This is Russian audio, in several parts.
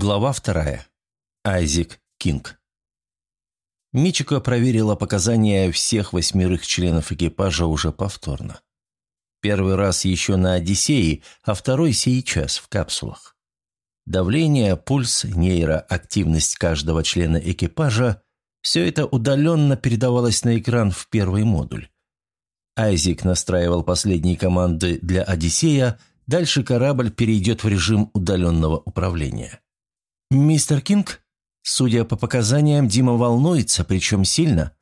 Глава вторая. Айзек Кинг. Мичико проверила показания всех восьмерых членов экипажа уже повторно. Первый раз еще на «Одиссее», а второй сейчас в капсулах. Давление, пульс, нейроактивность каждого члена экипажа – все это удаленно передавалось на экран в первый модуль. Айзек настраивал последние команды для «Одиссея», дальше корабль перейдет в режим удаленного управления. «Мистер Кинг?» Судя по показаниям, Дима волнуется, причем сильно.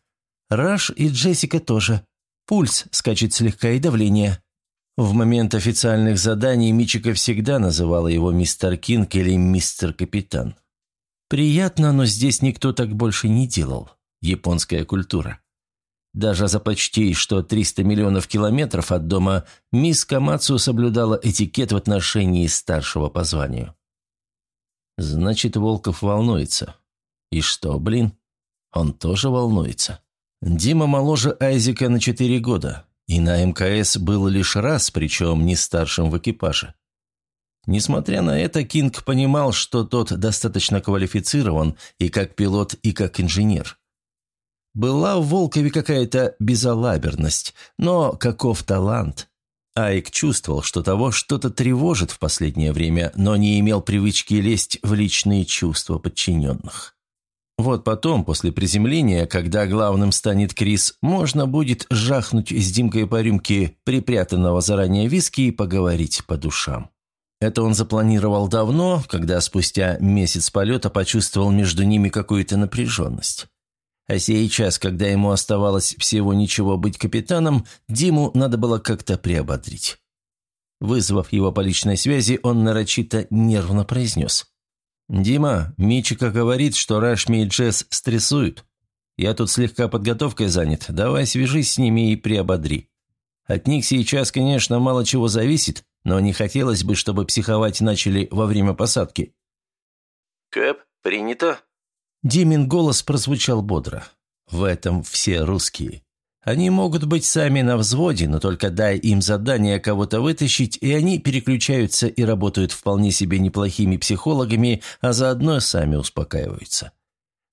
Раш и Джессика тоже. Пульс скачет слегка и давление. В момент официальных заданий Мичика всегда называла его мистер Кинг или мистер Капитан. Приятно, но здесь никто так больше не делал. Японская культура. Даже за почти что 300 миллионов километров от дома мисс Камацу соблюдала этикет в отношении старшего по званию. Значит, Волков волнуется. И что, блин? Он тоже волнуется. Дима моложе Айзека на четыре года, и на МКС был лишь раз, причем не старшим в экипаже. Несмотря на это, Кинг понимал, что тот достаточно квалифицирован и как пилот, и как инженер. Была в Волкове какая-то безалаберность, но каков талант? Айк чувствовал, что того что-то тревожит в последнее время, но не имел привычки лезть в личные чувства подчиненных. Вот потом, после приземления, когда главным станет Крис, можно будет жахнуть с Димкой по рюмке припрятанного заранее виски и поговорить по душам. Это он запланировал давно, когда спустя месяц полета почувствовал между ними какую-то напряженность. А сейчас, когда ему оставалось всего ничего быть капитаном, Диму надо было как-то приободрить. Вызвав его по личной связи, он нарочито нервно произнес. «Дима, Мичика говорит, что Рашми и Джесс стрессуют. Я тут слегка подготовкой занят. Давай свяжись с ними и приободри. От них сейчас, конечно, мало чего зависит, но не хотелось бы, чтобы психовать начали во время посадки». «Кэп, принято», Димин голос прозвучал бодро. «В этом все русские. Они могут быть сами на взводе, но только дай им задание кого-то вытащить, и они переключаются и работают вполне себе неплохими психологами, а заодно сами успокаиваются.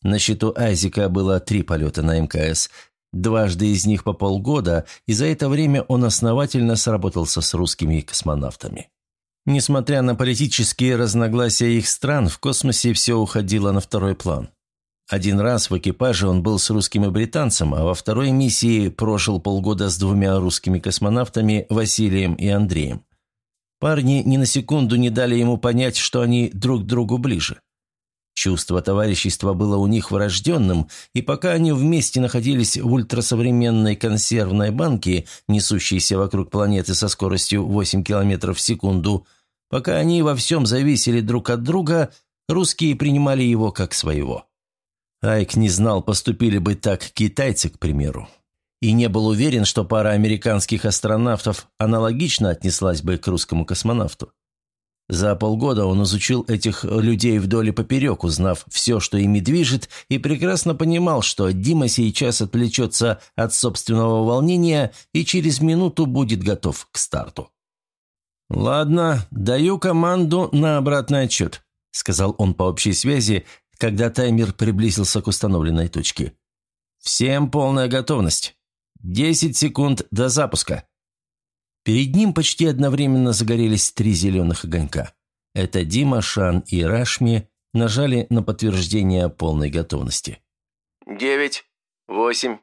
На счету Айзека было три полета на МКС, дважды из них по полгода, и за это время он основательно сработался с русскими космонавтами. Несмотря на политические разногласия их стран, в космосе все уходило на второй план. Один раз в экипаже он был с русским и британцем, а во второй миссии прожил полгода с двумя русскими космонавтами Василием и Андреем. Парни ни на секунду не дали ему понять, что они друг другу ближе. Чувство товарищества было у них врожденным, и пока они вместе находились в ультрасовременной консервной банке, несущейся вокруг планеты со скоростью 8 км в секунду, пока они во всем зависели друг от друга, русские принимали его как своего. Айк не знал, поступили бы так китайцы, к примеру. И не был уверен, что пара американских астронавтов аналогично отнеслась бы к русскому космонавту. За полгода он изучил этих людей вдоль и поперек, узнав все, что ими движет, и прекрасно понимал, что Дима сейчас отвлечется от собственного волнения и через минуту будет готов к старту. «Ладно, даю команду на обратный отчет», — сказал он по общей связи, когда таймер приблизился к установленной точке. «Всем полная готовность. Десять секунд до запуска». Перед ним почти одновременно загорелись три зеленых огонька. Это Дима, Шан и Рашми нажали на подтверждение полной готовности. «Девять, восемь,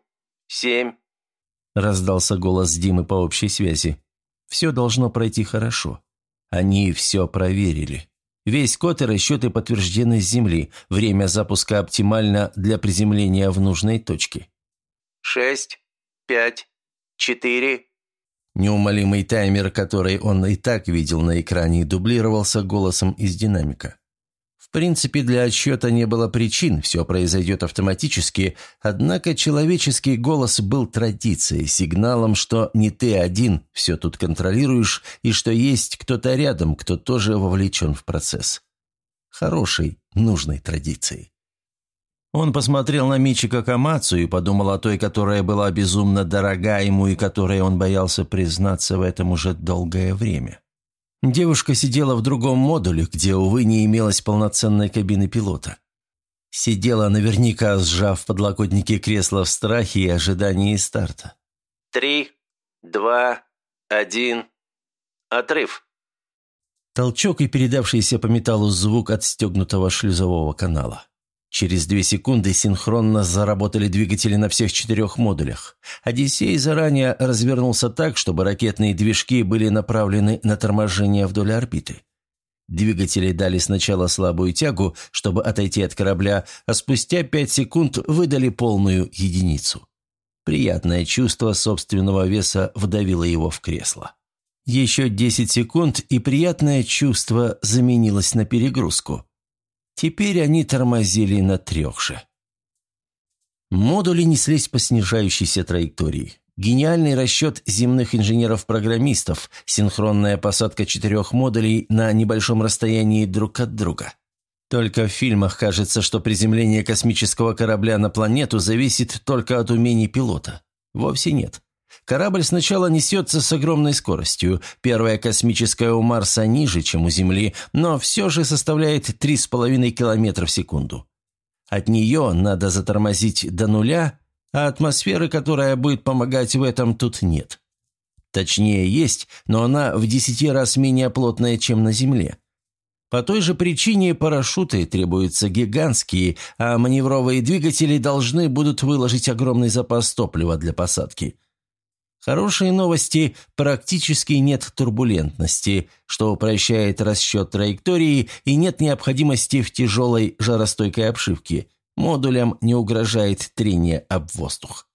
семь», – раздался голос Димы по общей связи. «Все должно пройти хорошо. Они все проверили. Весь код и расчеты подтверждены с Земли. Время запуска оптимально для приземления в нужной точке. «Шесть, пять, четыре...» Неумолимый таймер, который он и так видел на экране, дублировался голосом из динамика. В принципе, для отсчета не было причин, все произойдет автоматически, однако человеческий голос был традицией, сигналом, что не ты один все тут контролируешь и что есть кто-то рядом, кто тоже вовлечен в процесс. Хорошей, нужной традицией. Он посмотрел на Мичика Камацу и подумал о той, которая была безумно дорога ему и которой он боялся признаться в этом уже долгое время. Девушка сидела в другом модуле, где, увы, не имелось полноценной кабины пилота. Сидела наверняка, сжав подлокотники кресла в страхе и ожидании старта. Три, два, один. Отрыв. Толчок и передавшийся по металлу звук отстегнутого шлюзового канала. Через две секунды синхронно заработали двигатели на всех четырех модулях. «Одиссей» заранее развернулся так, чтобы ракетные движки были направлены на торможение вдоль орбиты. Двигатели дали сначала слабую тягу, чтобы отойти от корабля, а спустя пять секунд выдали полную единицу. Приятное чувство собственного веса вдавило его в кресло. Еще десять секунд, и приятное чувство заменилось на перегрузку. Теперь они тормозили на трех же. Модули неслись по снижающейся траектории. Гениальный расчет земных инженеров-программистов, синхронная посадка четырех модулей на небольшом расстоянии друг от друга. Только в фильмах кажется, что приземление космического корабля на планету зависит только от умений пилота. Вовсе нет. Корабль сначала несется с огромной скоростью. Первая космическая у Марса ниже, чем у Земли, но все же составляет 3,5 км в секунду. От нее надо затормозить до нуля, а атмосферы, которая будет помогать в этом, тут нет. Точнее, есть, но она в 10 раз менее плотная, чем на Земле. По той же причине парашюты требуются гигантские, а маневровые двигатели должны будут выложить огромный запас топлива для посадки – Хорошие новости – практически нет турбулентности, что упрощает расчет траектории и нет необходимости в тяжелой жаростойкой обшивке. Модулям не угрожает трение об воздух.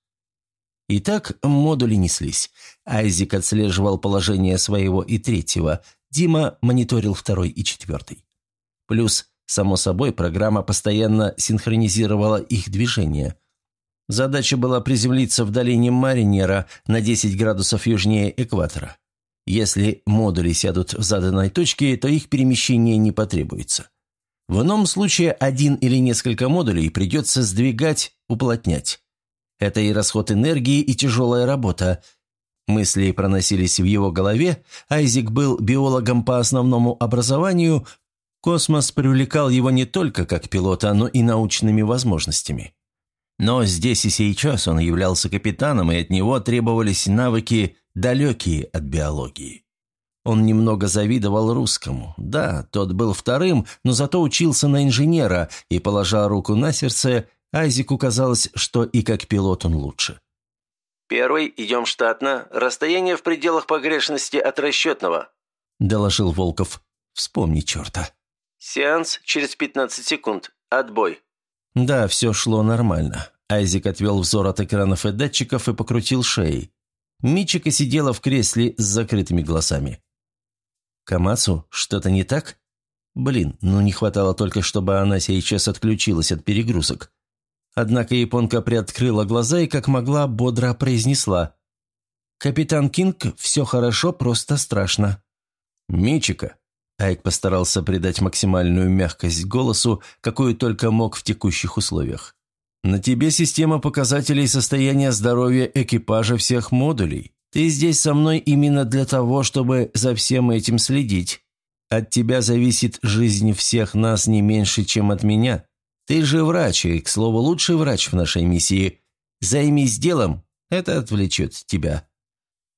Итак, модули неслись. Айзик отслеживал положение своего и третьего. Дима мониторил второй и четвертый. Плюс, само собой, программа постоянно синхронизировала их движение – Задача была приземлиться в долине Маринера на 10 градусов южнее экватора. Если модули сядут в заданной точке, то их перемещение не потребуется. В ином случае один или несколько модулей придется сдвигать, уплотнять. Это и расход энергии, и тяжелая работа. Мысли проносились в его голове, Айзик был биологом по основному образованию, космос привлекал его не только как пилота, но и научными возможностями. Но здесь и сейчас он являлся капитаном, и от него требовались навыки, далекие от биологии. Он немного завидовал русскому. Да, тот был вторым, но зато учился на инженера, и, положа руку на сердце, Айзеку казалось, что и как пилот он лучше. «Первый, идем штатно. Расстояние в пределах погрешности от расчетного», – доложил Волков. «Вспомни черта». «Сеанс через 15 секунд. Отбой». Да, все шло нормально. Айзик отвел взор от экранов и датчиков и покрутил шеей. Мичика сидела в кресле с закрытыми глазами. «Камацу, что-то не так?» Блин, ну не хватало только, чтобы она сейчас отключилась от перегрузок. Однако японка приоткрыла глаза и, как могла, бодро произнесла. «Капитан Кинг, все хорошо, просто страшно». «Мичика», Айк постарался придать максимальную мягкость голосу, какую только мог в текущих условиях. «На тебе система показателей состояния здоровья экипажа всех модулей. Ты здесь со мной именно для того, чтобы за всем этим следить. От тебя зависит жизнь всех нас не меньше, чем от меня. Ты же врач, и, к слову, лучший врач в нашей миссии. Займись делом, это отвлечет тебя».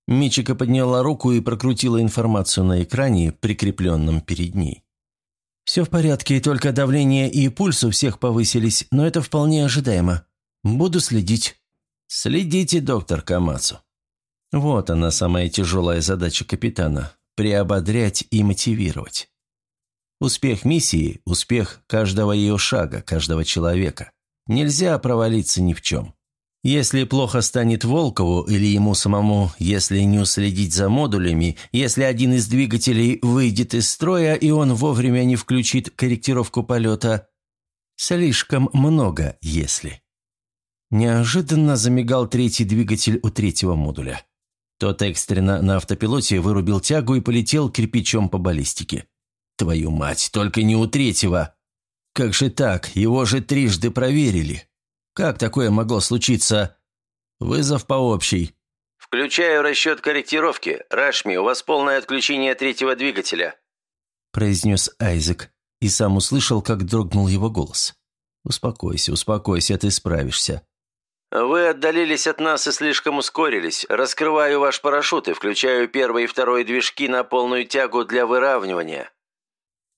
Мичика подняла руку и прокрутила информацию на экране, прикрепленном перед ней. «Все в порядке, только давление и пульс у всех повысились, но это вполне ожидаемо. Буду следить». «Следите, доктор Камацу». Вот она, самая тяжелая задача капитана – приободрять и мотивировать. Успех миссии – успех каждого ее шага, каждого человека. Нельзя провалиться ни в чем. Если плохо станет Волкову или ему самому, если не уследить за модулями, если один из двигателей выйдет из строя и он вовремя не включит корректировку полета, слишком много «если». Неожиданно замигал третий двигатель у третьего модуля. Тот экстренно на автопилоте вырубил тягу и полетел кирпичом по баллистике. «Твою мать, только не у третьего!» «Как же так? Его же трижды проверили!» Как такое могло случиться? Вызов по общей. «Включаю расчет корректировки. Рашми, у вас полное отключение третьего двигателя», – произнес Айзек, и сам услышал, как дрогнул его голос. «Успокойся, успокойся, ты справишься». «Вы отдалились от нас и слишком ускорились. Раскрываю ваш парашют и включаю первый и второй движки на полную тягу для выравнивания».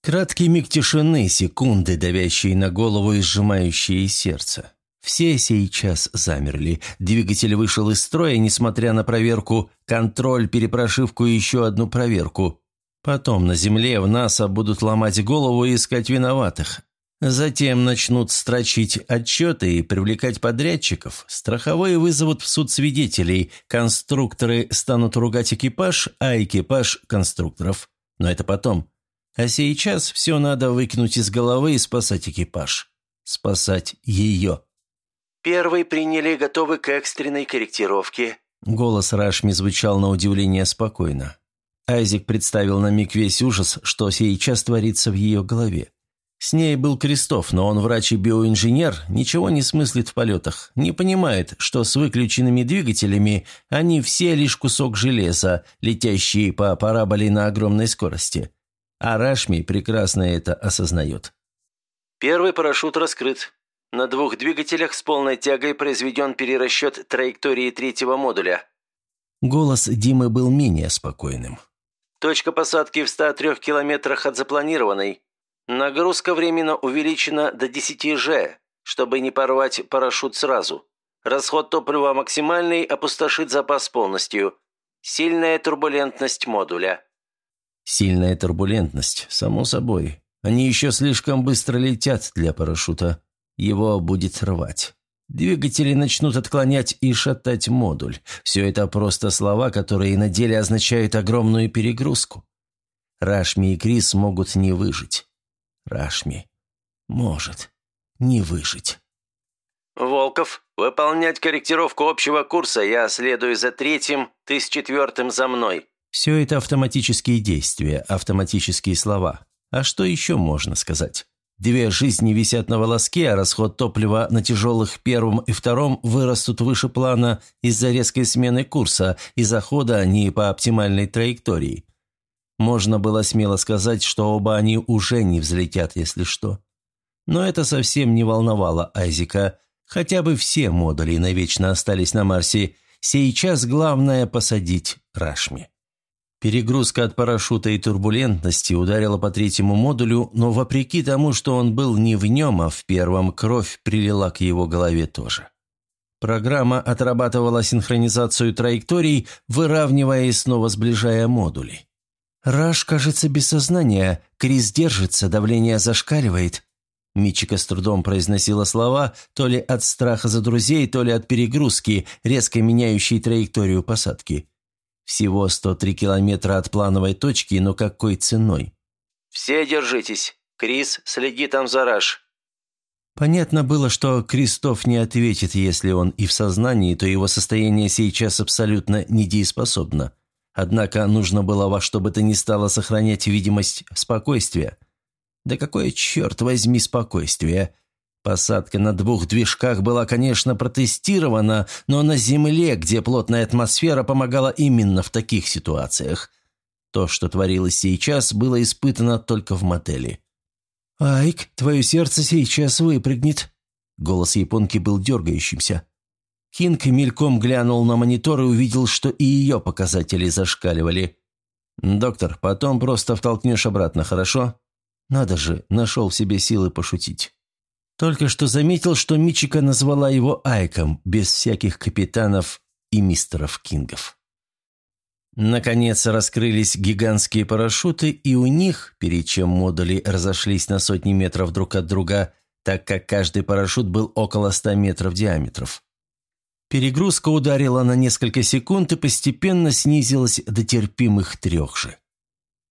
Краткий миг тишины, секунды, давящие на голову и сжимающие сердце. Все сейчас замерли. Двигатель вышел из строя, несмотря на проверку, контроль, перепрошивку и еще одну проверку. Потом на земле в НАСА будут ломать голову и искать виноватых. Затем начнут строчить отчеты и привлекать подрядчиков. Страховые вызовут в суд свидетелей. Конструкторы станут ругать экипаж, а экипаж – конструкторов. Но это потом. А сейчас все надо выкинуть из головы и спасать экипаж. Спасать ее. «Первый приняли, готовы к экстренной корректировке». Голос Рашми звучал на удивление спокойно. Айзек представил на миг весь ужас, что сейчас творится в ее голове. С ней был Крестов, но он врач и биоинженер, ничего не смыслит в полетах, не понимает, что с выключенными двигателями они все лишь кусок железа, летящие по параболе на огромной скорости. А Рашми прекрасно это осознает. «Первый парашют раскрыт. На двух двигателях с полной тягой произведен перерасчет траектории третьего модуля». Голос Димы был менее спокойным. «Точка посадки в 103 километрах от запланированной. Нагрузка временно увеличена до 10 Ж, чтобы не порвать парашют сразу. Расход топлива максимальный, опустошит запас полностью. Сильная турбулентность модуля». «Сильная турбулентность, само собой. Они еще слишком быстро летят для парашюта». Его будет рвать. Двигатели начнут отклонять и шатать модуль. Все это просто слова, которые на деле означают огромную перегрузку. Рашми и Крис могут не выжить. Рашми может не выжить. «Волков, выполнять корректировку общего курса. Я следую за третьим, ты с четвертым за мной». Все это автоматические действия, автоматические слова. А что еще можно сказать? Две жизни висят на волоске, а расход топлива на тяжелых первом и втором вырастут выше плана из-за резкой смены курса и захода они по оптимальной траектории. Можно было смело сказать, что оба они уже не взлетят, если что. Но это совсем не волновало Айзека. Хотя бы все модули навечно остались на Марсе. Сейчас главное посадить Рашми. Перегрузка от парашюта и турбулентности ударила по третьему модулю, но вопреки тому, что он был не в нем, а в первом, кровь прилила к его голове тоже. Программа отрабатывала синхронизацию траекторий, выравнивая и снова сближая модули. «Раш, кажется, без сознания. Крис держится, давление зашкаливает». Мичика с трудом произносила слова, то ли от страха за друзей, то ли от перегрузки, резко меняющей траекторию посадки. Всего 103 километра от плановой точки, но какой ценой? «Все держитесь. Крис, следи там за Раш». Понятно было, что Кристоф не ответит, если он и в сознании, то его состояние сейчас абсолютно недееспособно. Однако нужно было во что бы то ни стало сохранять видимость спокойствия. Да какое, черт возьми, спокойствие! Посадка на двух движках была, конечно, протестирована, но на Земле, где плотная атмосфера помогала именно в таких ситуациях. То, что творилось сейчас, было испытано только в мотеле. «Айк, твое сердце сейчас выпрыгнет». Голос японки был дергающимся. Кинг мельком глянул на монитор и увидел, что и ее показатели зашкаливали. «Доктор, потом просто втолкнешь обратно, хорошо?» «Надо же, нашел в себе силы пошутить». Только что заметил, что Мичика назвала его Айком, без всяких капитанов и мистеров Кингов. Наконец раскрылись гигантские парашюты, и у них, перед чем модули разошлись на сотни метров друг от друга, так как каждый парашют был около 100 метров диаметров. Перегрузка ударила на несколько секунд и постепенно снизилась до терпимых трех же.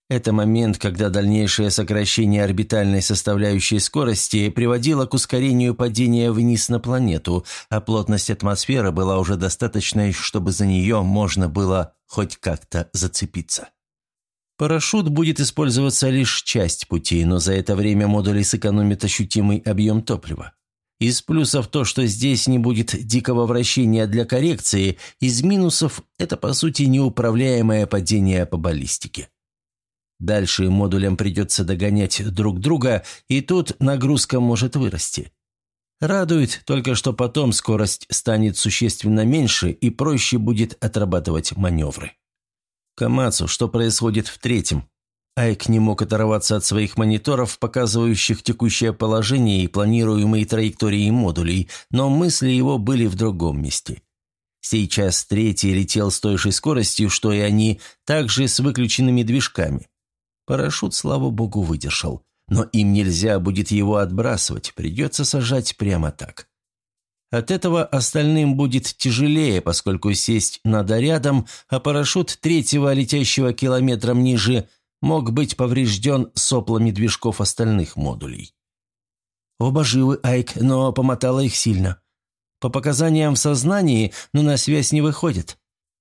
Это момент, когда дальнейшее сокращение орбитальной составляющей скорости приводило к ускорению падения вниз на планету, а плотность атмосферы была уже достаточной, чтобы за нее можно было хоть как-то зацепиться. Парашют будет использоваться лишь часть пути, но за это время модули сэкономят ощутимый объем топлива. Из плюсов то, что здесь не будет дикого вращения для коррекции, из минусов – это, по сути, неуправляемое падение по баллистике. Дальше модулям придется догонять друг друга, и тут нагрузка может вырасти. Радует только, что потом скорость станет существенно меньше и проще будет отрабатывать маневры. Камацу, что происходит в третьем? Айк не мог оторваться от своих мониторов, показывающих текущее положение и планируемые траектории модулей, но мысли его были в другом месте. Сейчас третий летел с той же скоростью, что и они, также с выключенными движками. Парашют, слава богу, выдержал. Но им нельзя будет его отбрасывать, придется сажать прямо так. От этого остальным будет тяжелее, поскольку сесть надо рядом, а парашют третьего, летящего километром ниже, мог быть поврежден соплами движков остальных модулей. Оба живы, Айк, но помотало их сильно. По показаниям в сознании, но на связь не выходит.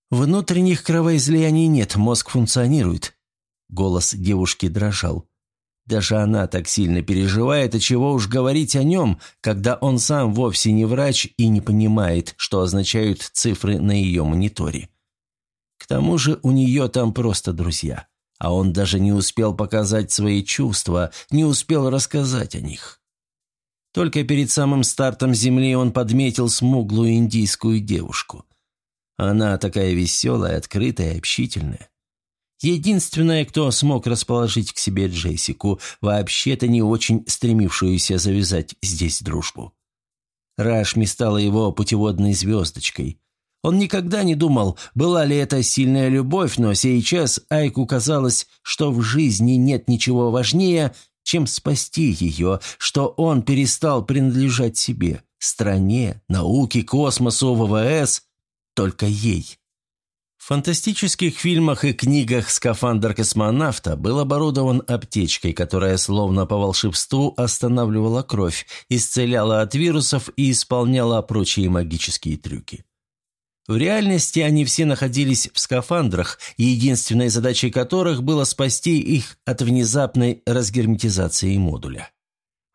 Внутренних кровоизлияний нет, мозг функционирует. Голос девушки дрожал. Даже она так сильно переживает, и чего уж говорить о нем, когда он сам вовсе не врач и не понимает, что означают цифры на ее мониторе. К тому же у нее там просто друзья, а он даже не успел показать свои чувства, не успел рассказать о них. Только перед самым стартом Земли он подметил смуглую индийскую девушку. Она такая веселая, открытая, общительная. Единственная, кто смог расположить к себе Джессику, вообще-то не очень стремившуюся завязать здесь дружбу. Рашми стала его путеводной звездочкой. Он никогда не думал, была ли это сильная любовь, но сейчас Айку казалось, что в жизни нет ничего важнее, чем спасти ее, что он перестал принадлежать себе, стране, науке, космосу, ВВС, только ей. Фантастических фильмах и книгах скафандр космонавта был оборудован аптечкой, которая словно по волшебству останавливала кровь, исцеляла от вирусов и исполняла прочие магические трюки. В реальности они все находились в скафандрах, единственной задачей которых было спасти их от внезапной разгерметизации модуля.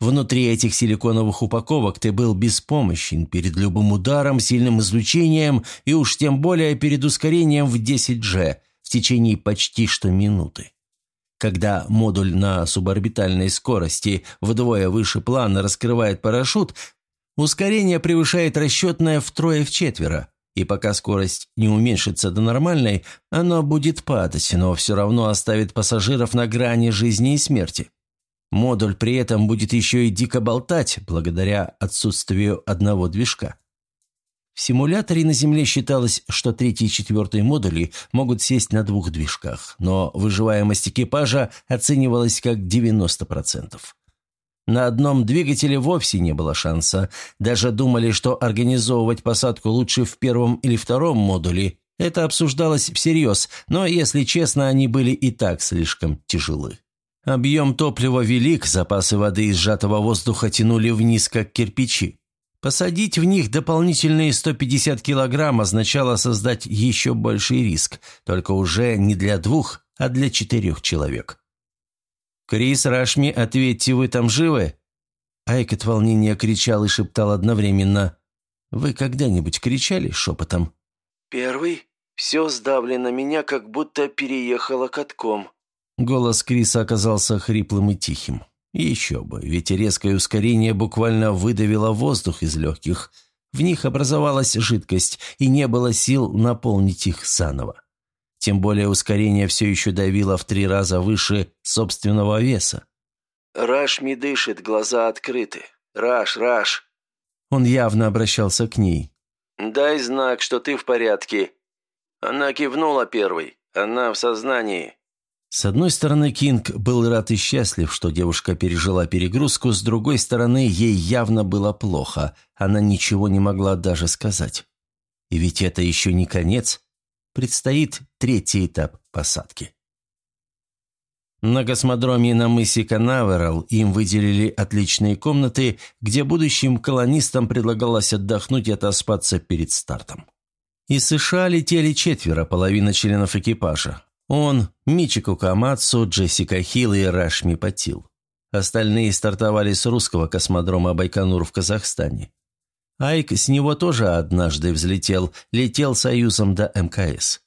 Внутри этих силиконовых упаковок ты был беспомощен перед любым ударом, сильным излучением и уж тем более перед ускорением в 10G в течение почти что минуты. Когда модуль на суборбитальной скорости вдвое выше плана раскрывает парашют, ускорение превышает расчетное втрое-вчетверо, и пока скорость не уменьшится до нормальной, оно будет падать, но все равно оставит пассажиров на грани жизни и смерти. Модуль при этом будет еще и дико болтать, благодаря отсутствию одного движка. В симуляторе на Земле считалось, что третий и четвертый модули могут сесть на двух движках, но выживаемость экипажа оценивалась как 90%. На одном двигателе вовсе не было шанса. Даже думали, что организовывать посадку лучше в первом или втором модуле. Это обсуждалось всерьез, но, если честно, они были и так слишком тяжелы. Объем топлива велик, запасы воды и сжатого воздуха тянули вниз, как кирпичи. Посадить в них дополнительные 150 килограмм означало создать еще больший риск, только уже не для двух, а для четырех человек. «Крис, Рашми, ответьте, вы там живы?» Айк от волнения кричал и шептал одновременно. «Вы когда-нибудь кричали шепотом?» «Первый? Все сдавлено меня, как будто переехало катком», Голос Криса оказался хриплым и тихим. еще бы, ведь резкое ускорение буквально выдавило воздух из легких. В них образовалась жидкость, и не было сил наполнить их заново. Тем более ускорение все еще давило в три раза выше собственного веса. «Раш ми дышит, глаза открыты. Раш, Раш!» Он явно обращался к ней. «Дай знак, что ты в порядке». Она кивнула первой. Она в сознании. С одной стороны, Кинг был рад и счастлив, что девушка пережила перегрузку, с другой стороны, ей явно было плохо, она ничего не могла даже сказать. И ведь это еще не конец. Предстоит третий этап посадки. На космодроме на мысе Канаверал им выделили отличные комнаты, где будущим колонистам предлагалось отдохнуть и отоспаться перед стартом. Из США летели четверо, половина членов экипажа. Он, Мичико Камацу, Джессика Хилл и Рашми Патил. Остальные стартовали с русского космодрома Байконур в Казахстане. Айк с него тоже однажды взлетел, летел союзом до МКС.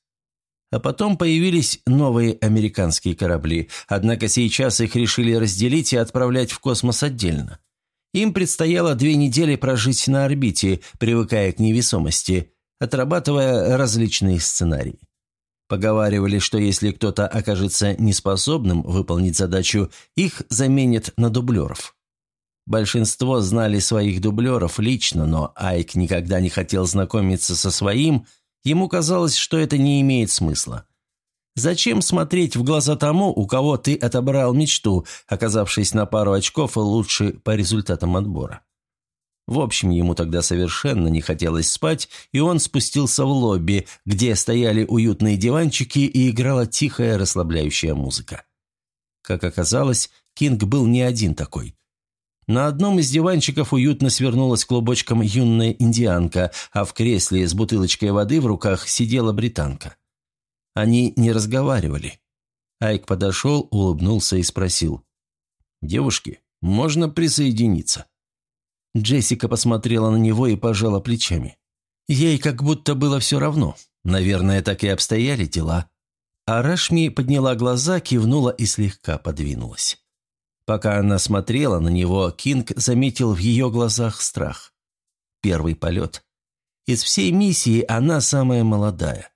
А потом появились новые американские корабли, однако сейчас их решили разделить и отправлять в космос отдельно. Им предстояло две недели прожить на орбите, привыкая к невесомости, отрабатывая различные сценарии. Поговаривали, что если кто-то окажется неспособным выполнить задачу, их заменят на дублеров. Большинство знали своих дублеров лично, но Айк никогда не хотел знакомиться со своим, ему казалось, что это не имеет смысла. Зачем смотреть в глаза тому, у кого ты отобрал мечту, оказавшись на пару очков лучше по результатам отбора? В общем, ему тогда совершенно не хотелось спать, и он спустился в лобби, где стояли уютные диванчики и играла тихая расслабляющая музыка. Как оказалось, Кинг был не один такой. На одном из диванчиков уютно свернулась клубочком юная индианка, а в кресле с бутылочкой воды в руках сидела британка. Они не разговаривали. Айк подошел, улыбнулся и спросил. «Девушки, можно присоединиться?» Джессика посмотрела на него и пожала плечами. Ей как будто было все равно. Наверное, так и обстояли дела. А Рашми подняла глаза, кивнула и слегка подвинулась. Пока она смотрела на него, Кинг заметил в ее глазах страх. Первый полет. Из всей миссии она самая молодая.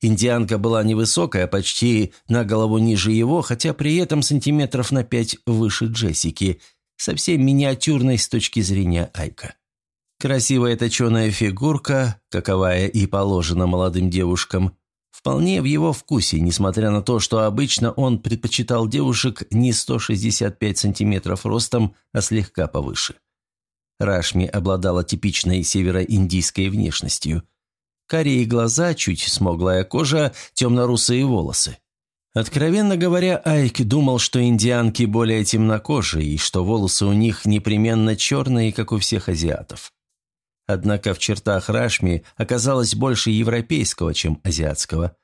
Индианка была невысокая, почти на голову ниже его, хотя при этом сантиметров на пять выше Джессики – совсем миниатюрной с точки зрения Айка. Красивая точеная фигурка, каковая и положена молодым девушкам, вполне в его вкусе, несмотря на то, что обычно он предпочитал девушек не 165 сантиметров ростом, а слегка повыше. Рашми обладала типичной североиндийской внешностью. Карие глаза, чуть смуглая кожа, темно-русые волосы. Откровенно говоря, Айк думал, что индианки более темнокожие и что волосы у них непременно черные, как у всех азиатов. Однако в чертах Рашми оказалось больше европейского, чем азиатского.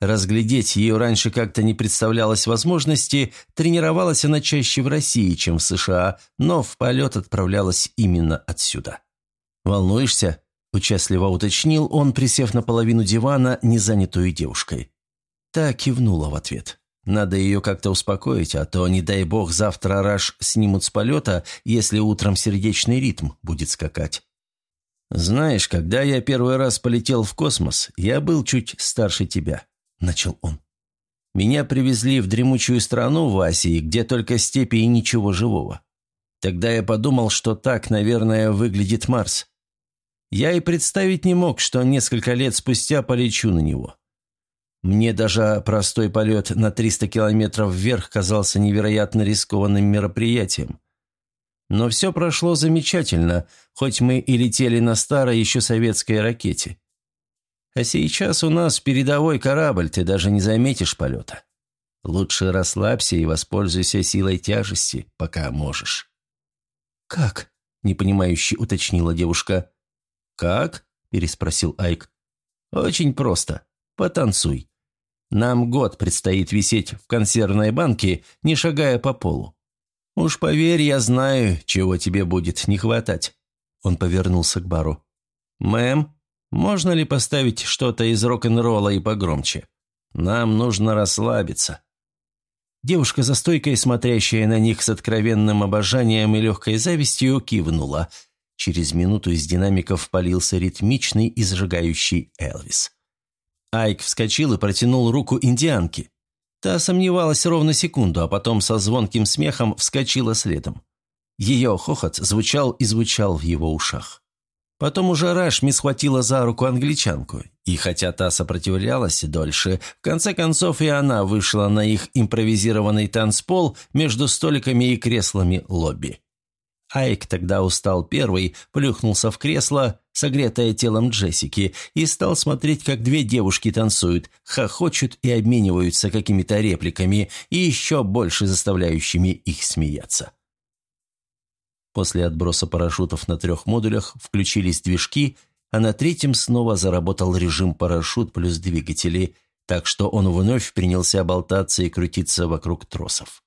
Разглядеть ее раньше как-то не представлялось возможности, тренировалась она чаще в России, чем в США, но в полет отправлялась именно отсюда. «Волнуешься?» – участливо уточнил он, присев на половину дивана, не занятую девушкой. Та кивнула в ответ. Надо ее как-то успокоить, а то, не дай бог, завтра раш снимут с полета, если утром сердечный ритм будет скакать. «Знаешь, когда я первый раз полетел в космос, я был чуть старше тебя», — начал он. «Меня привезли в дремучую страну в Асии, где только степи и ничего живого. Тогда я подумал, что так, наверное, выглядит Марс. Я и представить не мог, что несколько лет спустя полечу на него. Мне даже простой полет на 300 километров вверх казался невероятно рискованным мероприятием. Но все прошло замечательно, хоть мы и летели на старой еще советской ракете. А сейчас у нас передовой корабль, ты даже не заметишь полета. Лучше расслабься и воспользуйся силой тяжести, пока можешь». «Как?» – непонимающе уточнила девушка. «Как?» – переспросил Айк. «Очень просто. Потанцуй. Нам год предстоит висеть в консервной банке, не шагая по полу. Уж поверь, я знаю, чего тебе будет не хватать». Он повернулся к бару. «Мэм, можно ли поставить что-то из рок-н-ролла и погромче? Нам нужно расслабиться». Девушка за стойкой, смотрящая на них с откровенным обожанием и легкой завистью, кивнула. Через минуту из динамиков полился ритмичный и сжигающий Элвис. Айк вскочил и протянул руку индианке. Та сомневалась ровно секунду, а потом со звонким смехом вскочила следом. Ее хохот звучал и звучал в его ушах. Потом уже Рашми схватила за руку англичанку, и хотя та сопротивлялась дольше, в конце концов и она вышла на их импровизированный танцпол между столиками и креслами лобби. Айк тогда устал первый, плюхнулся в кресло, согретое телом Джессики, и стал смотреть, как две девушки танцуют, хохочут и обмениваются какими-то репликами, и еще больше заставляющими их смеяться. После отброса парашютов на трех модулях включились движки, а на третьем снова заработал режим парашют плюс двигатели, так что он вновь принялся болтаться и крутиться вокруг тросов.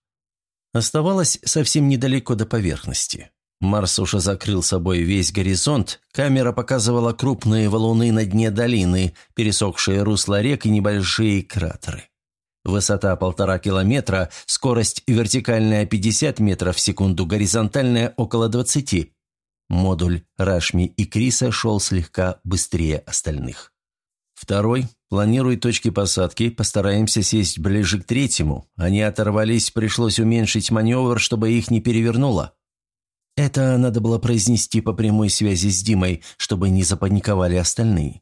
Оставалось совсем недалеко до поверхности. Марс уже закрыл собой весь горизонт, камера показывала крупные валуны на дне долины, пересохшие русла рек и небольшие кратеры. Высота полтора километра, скорость вертикальная 50 метров в секунду, горизонтальная около 20. Модуль Рашми и Криса шел слегка быстрее остальных. Второй. Планируй точки посадки, постараемся сесть ближе к третьему. Они оторвались, пришлось уменьшить маневр, чтобы их не перевернуло. Это надо было произнести по прямой связи с Димой, чтобы не запаниковали остальные.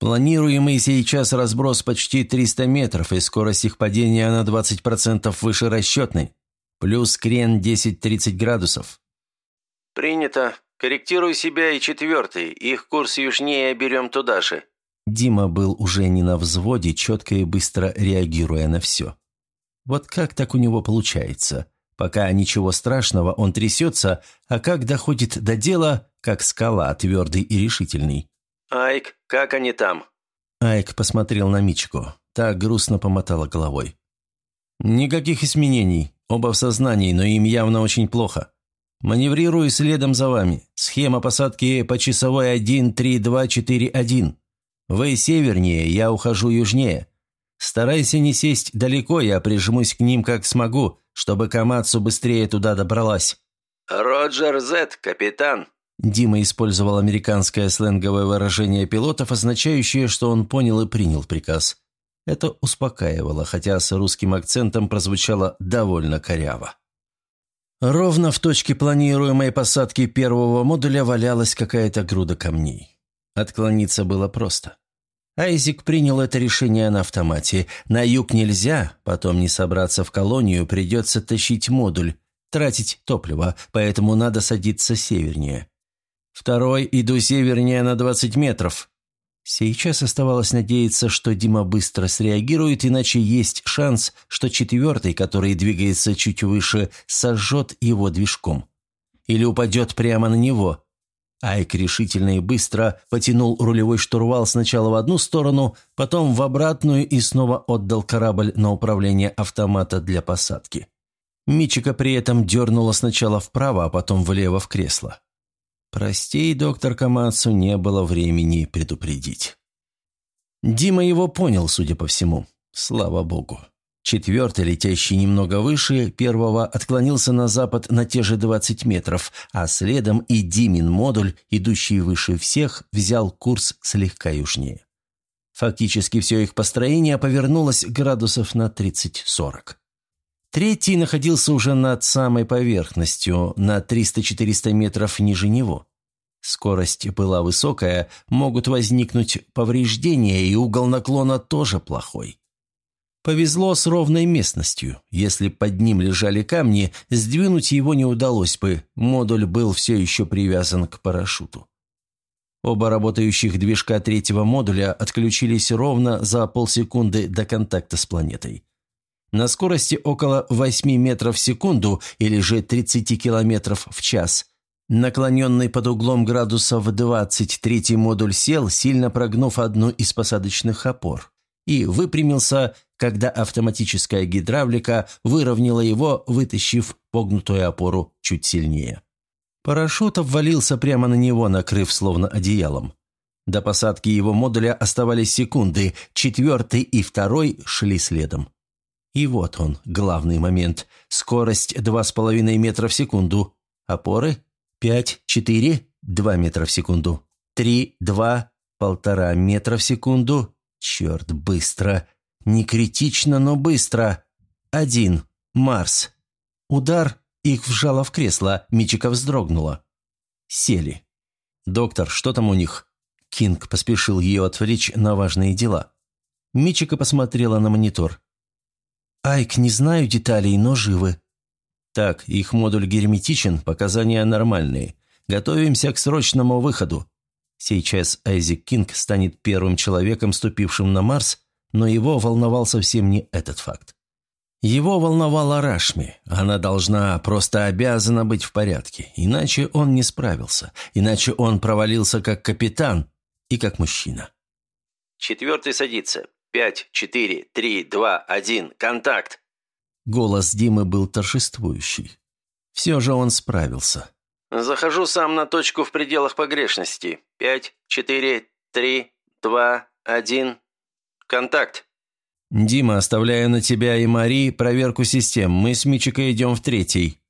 Планируемый сейчас разброс почти 300 метров, и скорость их падения на 20% выше расчетной. Плюс крен 10-30 градусов. «Принято. Корректируй себя и четвертый. Их курс южнее берем туда же». Дима был уже не на взводе, четко и быстро реагируя на все. Вот как так у него получается? Пока ничего страшного, он трясется, а как доходит до дела, как скала, твердый и решительный. «Айк, как они там?» Айк посмотрел на Мичку. Та грустно помотала головой. «Никаких изменений. Оба в сознании, но им явно очень плохо. Маневрирую следом за вами. Схема посадки по часовой 1-3-2-4-1. Вы севернее, я ухожу южнее. Старайся не сесть далеко, я прижмусь к ним как смогу, чтобы Камацу быстрее туда добралась». «Роджер Зет, капитан». Дима использовал американское сленговое выражение пилотов, означающее, что он понял и принял приказ. Это успокаивало, хотя с русским акцентом прозвучало довольно коряво. Ровно в точке планируемой посадки первого модуля валялась какая-то груда камней. Отклониться было просто. Айзик принял это решение на автомате. На юг нельзя, потом не собраться в колонию, придется тащить модуль, тратить топливо, поэтому надо садиться севернее. Второй иду севернее на 20 метров. Сейчас оставалось надеяться, что Дима быстро среагирует, иначе есть шанс, что четвертый, который двигается чуть выше, сожжет его движком. Или упадет прямо на него – Айк решительно и быстро потянул рулевой штурвал сначала в одну сторону, потом в обратную и снова отдал корабль на управление автомата для посадки. Мичика при этом дернула сначала вправо, а потом влево в кресло. Простей доктор Камацу не было времени предупредить. Дима его понял, судя по всему. Слава богу. Четвертый, летящий немного выше первого, отклонился на запад на те же 20 метров, а следом и Димин модуль, идущий выше всех, взял курс слегка южнее. Фактически все их построение повернулось градусов на 30-40. Третий находился уже над самой поверхностью, на 300-400 метров ниже него. Скорость была высокая, могут возникнуть повреждения, и угол наклона тоже плохой. Повезло с ровной местностью. Если под ним лежали камни, сдвинуть его не удалось бы, модуль был все еще привязан к парашюту. Оба работающих движка третьего модуля отключились ровно за полсекунды до контакта с планетой. На скорости около 8 метров в секунду или же 30 километров в час – Наклоненный под углом градусов 20 третий модуль сел, сильно прогнув одну из посадочных опор, и выпрямился, когда автоматическая гидравлика выровняла его, вытащив погнутую опору чуть сильнее. Парашют обвалился прямо на него, накрыв словно одеялом. До посадки его модуля оставались секунды, четвертый и второй шли следом. И вот он, главный момент. Скорость 2,5 метра в секунду. Опоры 5, 4, 2 метра в секунду. 3, 2, полтора метра в секунду. Черт, быстро. Не критично, но быстро. Один. Марс. Удар. Их вжало в кресло. Мичика вздрогнула. Сели. «Доктор, что там у них?» Кинг поспешил ее отвлечь на важные дела. Мичика посмотрела на монитор. «Айк, не знаю деталей, но живы». «Так, их модуль герметичен, показания нормальные. Готовимся к срочному выходу. Сейчас Айзек Кинг станет первым человеком, ступившим на Марс, но его волновал совсем не этот факт. Его волновала Рашми. Она должна, просто обязана быть в порядке. Иначе он не справился. Иначе он провалился как капитан и как мужчина. «Четвертый садится. Пять, четыре, три, два, один. Контакт!» Голос Димы был торжествующий. Все же он справился. «Захожу сам на точку в пределах погрешности. Пять, четыре, три, два, один. Контакт». «Дима, оставляю на тебя и Мари проверку систем. Мы с Мичикой идем в третий».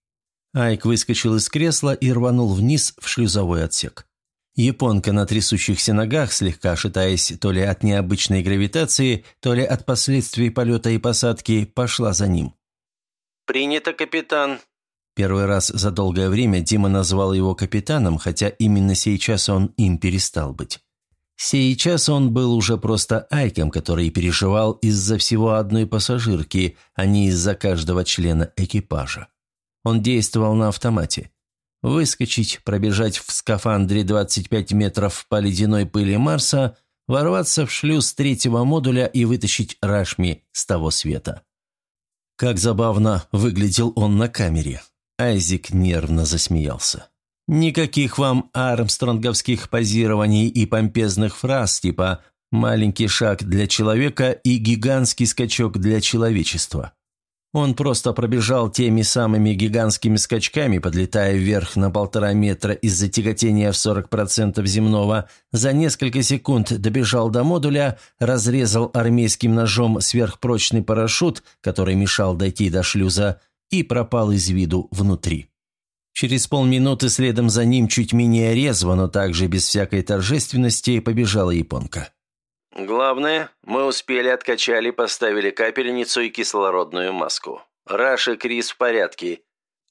Айк выскочил из кресла и рванул вниз в шлюзовой отсек. Японка на трясущихся ногах, слегка шатаясь то ли от необычной гравитации, то ли от последствий полета и посадки, пошла за ним. «Принято, капитан». Первый раз за долгое время Дима назвал его капитаном, хотя именно сейчас он им перестал быть. Сейчас он был уже просто Айком, который переживал из-за всего одной пассажирки, а не из-за каждого члена экипажа. Он действовал на автомате. Выскочить, пробежать в скафандре 25 метров по ледяной пыли Марса, ворваться в шлюз третьего модуля и вытащить Рашми с того света. Как забавно выглядел он на камере. Айзик нервно засмеялся. Никаких вам армстронговских позирований и помпезных фраз типа «маленький шаг для человека» и «гигантский скачок для человечества». Он просто пробежал теми самыми гигантскими скачками, подлетая вверх на полтора метра из-за тяготения в 40% земного, за несколько секунд добежал до модуля, разрезал армейским ножом сверхпрочный парашют, который мешал дойти до шлюза, и пропал из виду внутри. Через полминуты следом за ним чуть менее резво, но также без всякой торжественности побежала японка. «Главное, мы успели, откачали, поставили капельницу и кислородную маску. Раш и Крис в порядке.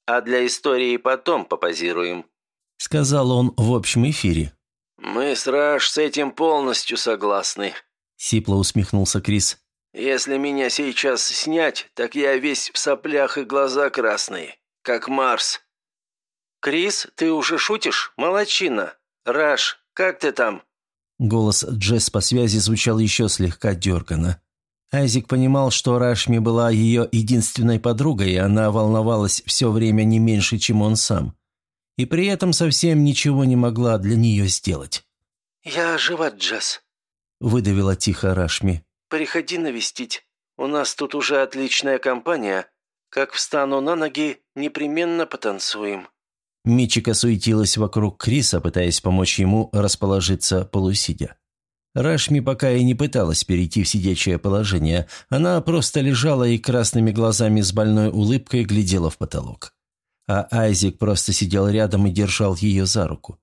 А для истории потом попозируем», — сказал он в общем эфире. «Мы с Раш с этим полностью согласны», — сипло усмехнулся Крис. «Если меня сейчас снять, так я весь в соплях и глаза красные, как Марс». «Крис, ты уже шутишь? Молодчина! Раш, как ты там?» Голос Джесс по связи звучал еще слегка дерганно. Айзик понимал, что Рашми была ее единственной подругой, и она волновалась все время не меньше, чем он сам. И при этом совсем ничего не могла для нее сделать. «Я жива, Джесс», — выдавила тихо Рашми. «Приходи навестить. У нас тут уже отличная компания. Как встану на ноги, непременно потанцуем». Мичика суетилась вокруг Криса, пытаясь помочь ему расположиться полусидя. Рашми пока и не пыталась перейти в сидячее положение. Она просто лежала и красными глазами с больной улыбкой глядела в потолок. А Айзик просто сидел рядом и держал ее за руку.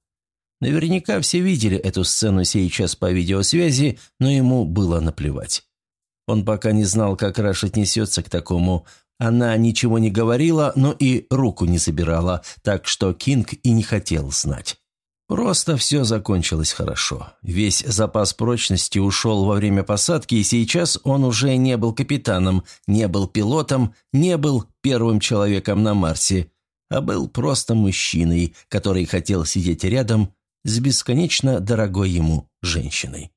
Наверняка все видели эту сцену сейчас по видеосвязи, но ему было наплевать. Он пока не знал, как Раш отнесется к такому, она ничего не говорила, но и руку не забирала, так что Кинг и не хотел знать. Просто все закончилось хорошо. Весь запас прочности ушел во время посадки, и сейчас он уже не был капитаном, не был пилотом, не был первым человеком на Марсе, а был просто мужчиной, который хотел сидеть рядом с бесконечно дорогой ему женщиной.